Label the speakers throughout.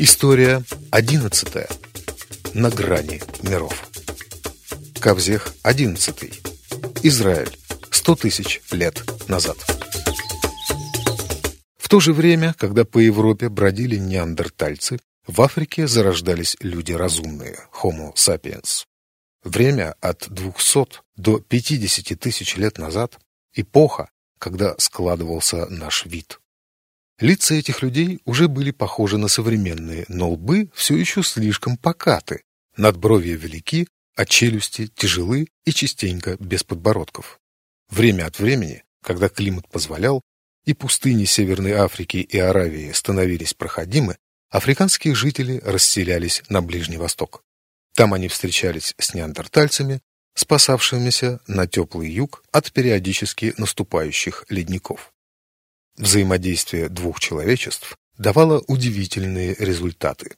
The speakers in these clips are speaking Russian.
Speaker 1: История одиннадцатая. На грани миров. Кавзех одиннадцатый. Израиль. Сто тысяч лет назад. В то же время, когда по Европе бродили неандертальцы, в Африке зарождались люди разумные, Homo sapiens. Время от 200 до 50 тысяч лет назад – эпоха, когда складывался наш вид. Лица этих людей уже были похожи на современные, но лбы все еще слишком покаты, надбровья велики, а челюсти тяжелы и частенько без подбородков. Время от времени, когда климат позволял, и пустыни Северной Африки и Аравии становились проходимы, африканские жители расселялись на Ближний Восток. Там они встречались с неандертальцами, спасавшимися на теплый юг от периодически наступающих ледников. Взаимодействие двух человечеств давало удивительные результаты.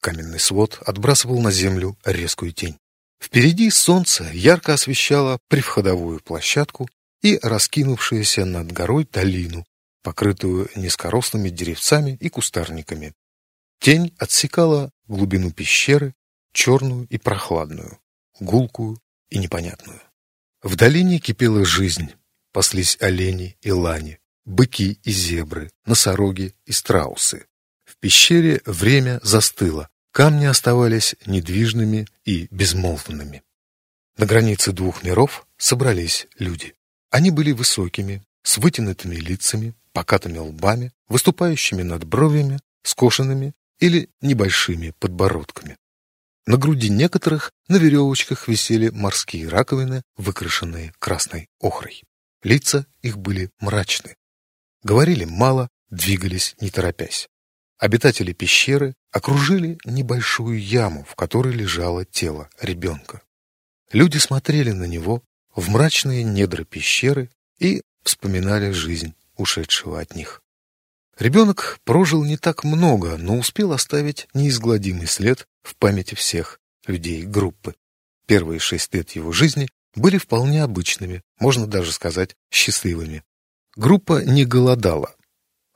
Speaker 1: Каменный свод отбрасывал на землю резкую тень. Впереди солнце ярко освещало привходовую площадку и раскинувшуюся над горой долину, покрытую низкорослыми деревцами и кустарниками. Тень отсекала глубину пещеры, черную и прохладную, гулкую и непонятную. В долине кипела жизнь, паслись олени и лани, быки и зебры, носороги и страусы. В пещере время застыло, камни оставались недвижными и безмолвными. На границе двух миров собрались люди. Они были высокими, с вытянутыми лицами, покатыми лбами, выступающими над бровями, скошенными или небольшими подбородками. На груди некоторых на веревочках висели морские раковины, выкрашенные красной охрой. Лица их были мрачны. Говорили мало, двигались не торопясь. Обитатели пещеры окружили небольшую яму, в которой лежало тело ребенка. Люди смотрели на него в мрачные недра пещеры и вспоминали жизнь ушедшего от них. Ребенок прожил не так много, но успел оставить неизгладимый след в памяти всех людей группы. Первые шесть лет его жизни были вполне обычными, можно даже сказать, счастливыми. Группа не голодала.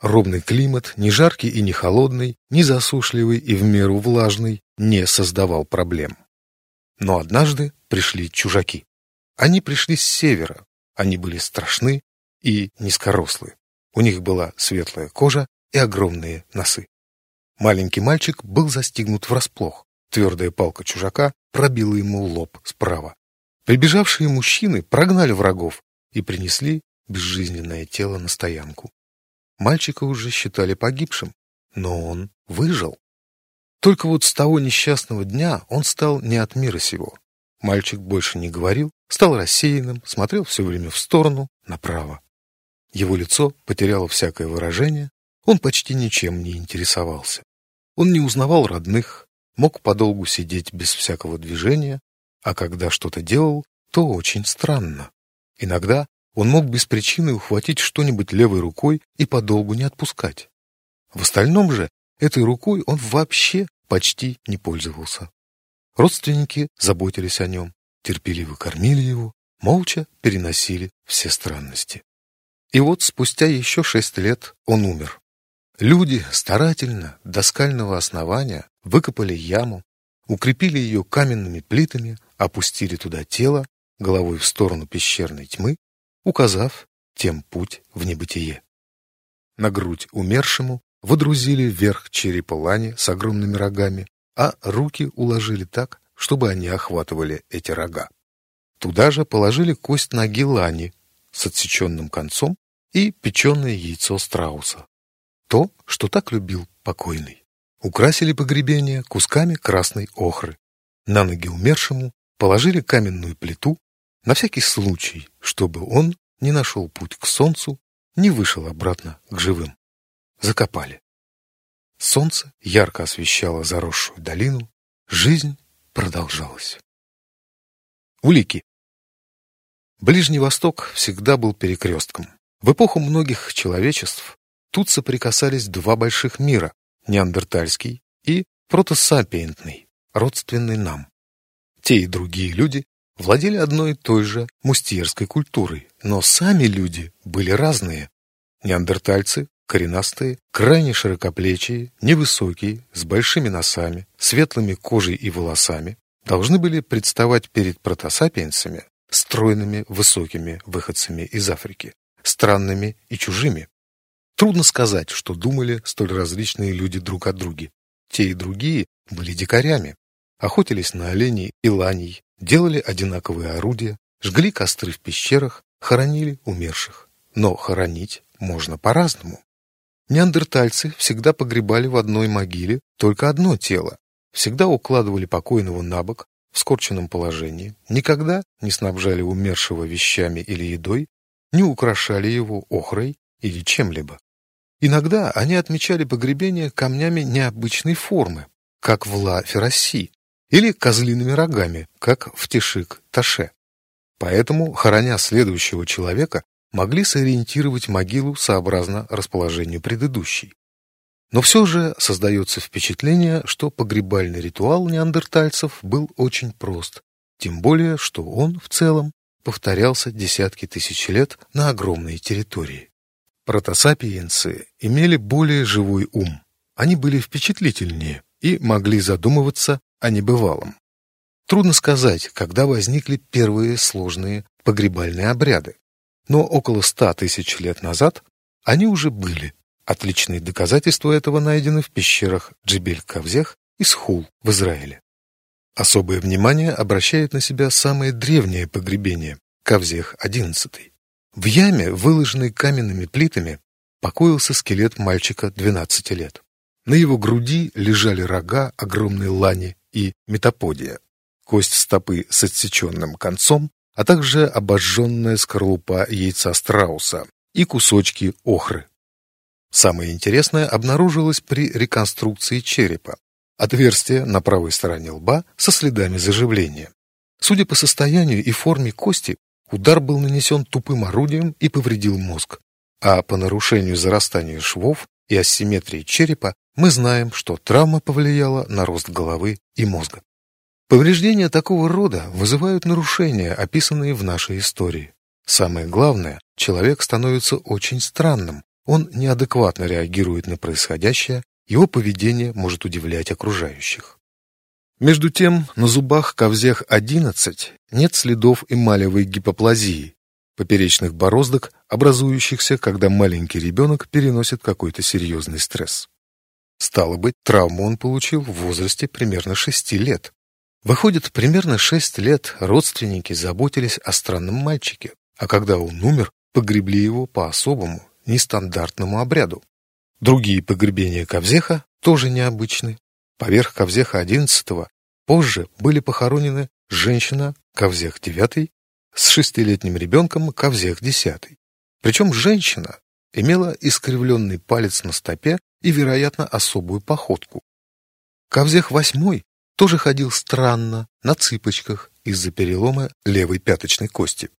Speaker 1: Ровный климат, ни жаркий и не холодный, ни засушливый и в меру влажный, не создавал проблем. Но однажды пришли чужаки. Они пришли с севера, они были страшны и низкорослые. У них была светлая кожа и огромные носы. Маленький мальчик был застигнут врасплох. Твердая палка чужака пробила ему лоб справа. Прибежавшие мужчины прогнали врагов и принесли безжизненное тело на стоянку. Мальчика уже считали погибшим, но он выжил. Только вот с того несчастного дня он стал не от мира сего. Мальчик больше не говорил, стал рассеянным, смотрел все время в сторону, направо. Его лицо потеряло всякое выражение, он почти ничем не интересовался. Он не узнавал родных, мог подолгу сидеть без всякого движения, а когда что-то делал, то очень странно. Иногда он мог без причины ухватить что-нибудь левой рукой и подолгу не отпускать. В остальном же этой рукой он вообще почти не пользовался. Родственники заботились о нем, терпеливо кормили его, молча переносили все странности. И вот спустя еще шесть лет он умер. Люди старательно до скального основания выкопали яму, укрепили ее каменными плитами, опустили туда тело, головой в сторону пещерной тьмы, указав тем путь в небытие. На грудь умершему водрузили вверх черепа лани с огромными рогами, а руки уложили так, чтобы они охватывали эти рога. Туда же положили кость ноги лани с отсеченным концом и печеное яйцо страуса. То, что так любил покойный. Украсили погребение кусками красной охры. На ноги умершему положили каменную плиту на всякий случай, чтобы он не нашел путь к солнцу, не вышел обратно к живым. Закопали. Солнце ярко освещало заросшую долину, жизнь продолжалась. Улики. Ближний Восток всегда был перекрестком. В эпоху многих человечеств тут соприкасались два больших мира – неандертальский и протосапиентный, родственный нам. Те и другие люди владели одной и той же мустьерской культурой, но сами люди были разные. Неандертальцы коренастые, крайне широкоплечие, невысокие, с большими носами, светлыми кожей и волосами, должны были представать перед протосапиенсами стройными, высокими выходцами из Африки, странными и чужими. Трудно сказать, что думали столь различные люди друг о друге. Те и другие были дикарями, охотились на оленей и ланей, делали одинаковые орудия, жгли костры в пещерах, хоронили умерших. Но хоронить можно по-разному. Неандертальцы всегда погребали в одной могиле только одно тело, всегда укладывали покойного на бок в скорченном положении, никогда не снабжали умершего вещами или едой, не украшали его охрой или чем-либо. Иногда они отмечали погребение камнями необычной формы, как в Ла-Ферраси, или козлиными рогами, как в Тишик-Таше. Поэтому, хороня следующего человека, могли сориентировать могилу сообразно расположению предыдущей. Но все же создается впечатление, что погребальный ритуал неандертальцев был очень прост, тем более, что он в целом повторялся десятки тысяч лет на огромной территории. Протосапиенцы имели более живой ум, они были впечатлительнее и могли задумываться о небывалом. Трудно сказать, когда возникли первые сложные погребальные обряды, но около ста тысяч лет назад они уже были. Отличные доказательства этого найдены в пещерах Джибель-Кавзех и Схул в Израиле. Особое внимание обращает на себя самое древнее погребение – Кавзех-11. В яме, выложенной каменными плитами, покоился скелет мальчика 12 лет. На его груди лежали рога огромной лани и метаподия, кость стопы с отсеченным концом, а также обожженная скорлупа яйца страуса и кусочки охры. Самое интересное обнаружилось при реконструкции черепа. Отверстие на правой стороне лба со следами заживления. Судя по состоянию и форме кости, удар был нанесен тупым орудием и повредил мозг. А по нарушению зарастания швов и асимметрии черепа мы знаем, что травма повлияла на рост головы и мозга. Повреждения такого рода вызывают нарушения, описанные в нашей истории. Самое главное, человек становится очень странным, он неадекватно реагирует на происходящее, его поведение может удивлять окружающих. Между тем, на зубах Ковзех-11 нет следов эмалевой гипоплазии, поперечных бороздок, образующихся, когда маленький ребенок переносит какой-то серьезный стресс. Стало быть, травму он получил в возрасте примерно 6 лет. Выходит, примерно 6 лет родственники заботились о странном мальчике, а когда он умер, погребли его по-особому, нестандартному обряду. Другие погребения Ковзеха тоже необычны. Поверх Ковзеха XI позже были похоронены женщина Ковзех IX с шестилетним ребенком Ковзех X. Причем женщина имела искривленный палец на стопе и, вероятно, особую походку. Ковзех VIII тоже ходил странно, на цыпочках, из-за перелома левой пяточной кости.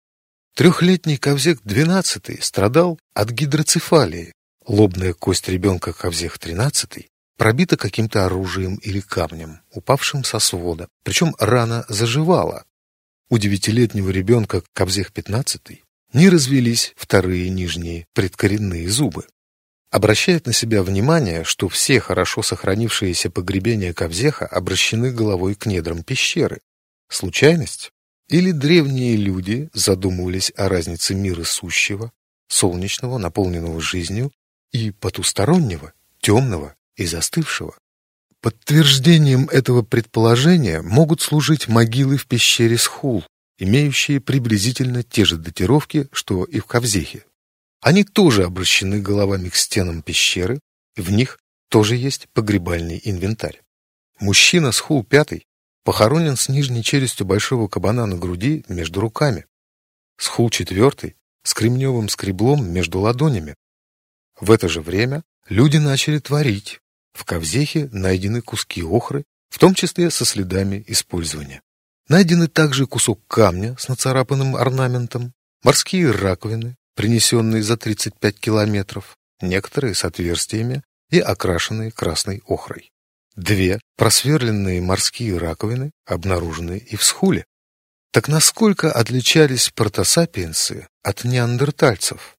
Speaker 1: Трехлетний Ковзех-12 страдал от гидроцефалии. Лобная кость ребенка Ковзех-13 пробита каким-то оружием или камнем, упавшим со свода, причем рана заживала. У девятилетнего ребенка Ковзех-15 не развелись вторые нижние предкоренные зубы. Обращает на себя внимание, что все хорошо сохранившиеся погребения Ковзеха обращены головой к недрам пещеры. Случайность? Или древние люди задумывались о разнице мира сущего, солнечного, наполненного жизнью, и потустороннего, темного и застывшего. Подтверждением этого предположения могут служить могилы в пещере Схул, имеющие приблизительно те же датировки, что и в Кавзехе. Они тоже обращены головами к стенам пещеры, в них тоже есть погребальный инвентарь. Мужчина Схул пятый похоронен с нижней челюстью большого кабана на груди между руками. Схул четвертый с кремневым скреблом между ладонями. В это же время люди начали творить. В ковзехе найдены куски охры, в том числе со следами использования. Найдены также кусок камня с нацарапанным орнаментом, морские раковины, принесенные за 35 километров, некоторые с отверстиями и окрашенные красной охрой. Две просверленные морские раковины обнаружены и в Схуле. Так насколько отличались протосапиенсы от неандертальцев?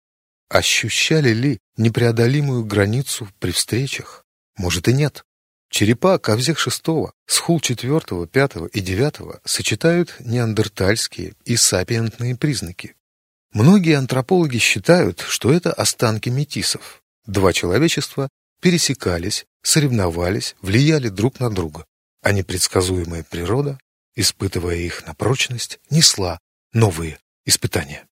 Speaker 1: ощущали ли непреодолимую границу при встречах? Может и нет. Черепа Ковзех VI, Схул IV, V и IX сочетают неандертальские и сапиентные признаки. Многие антропологи считают, что это останки метисов. Два человечества пересекались, соревновались, влияли друг на друга, а непредсказуемая природа, испытывая их на прочность, несла новые испытания.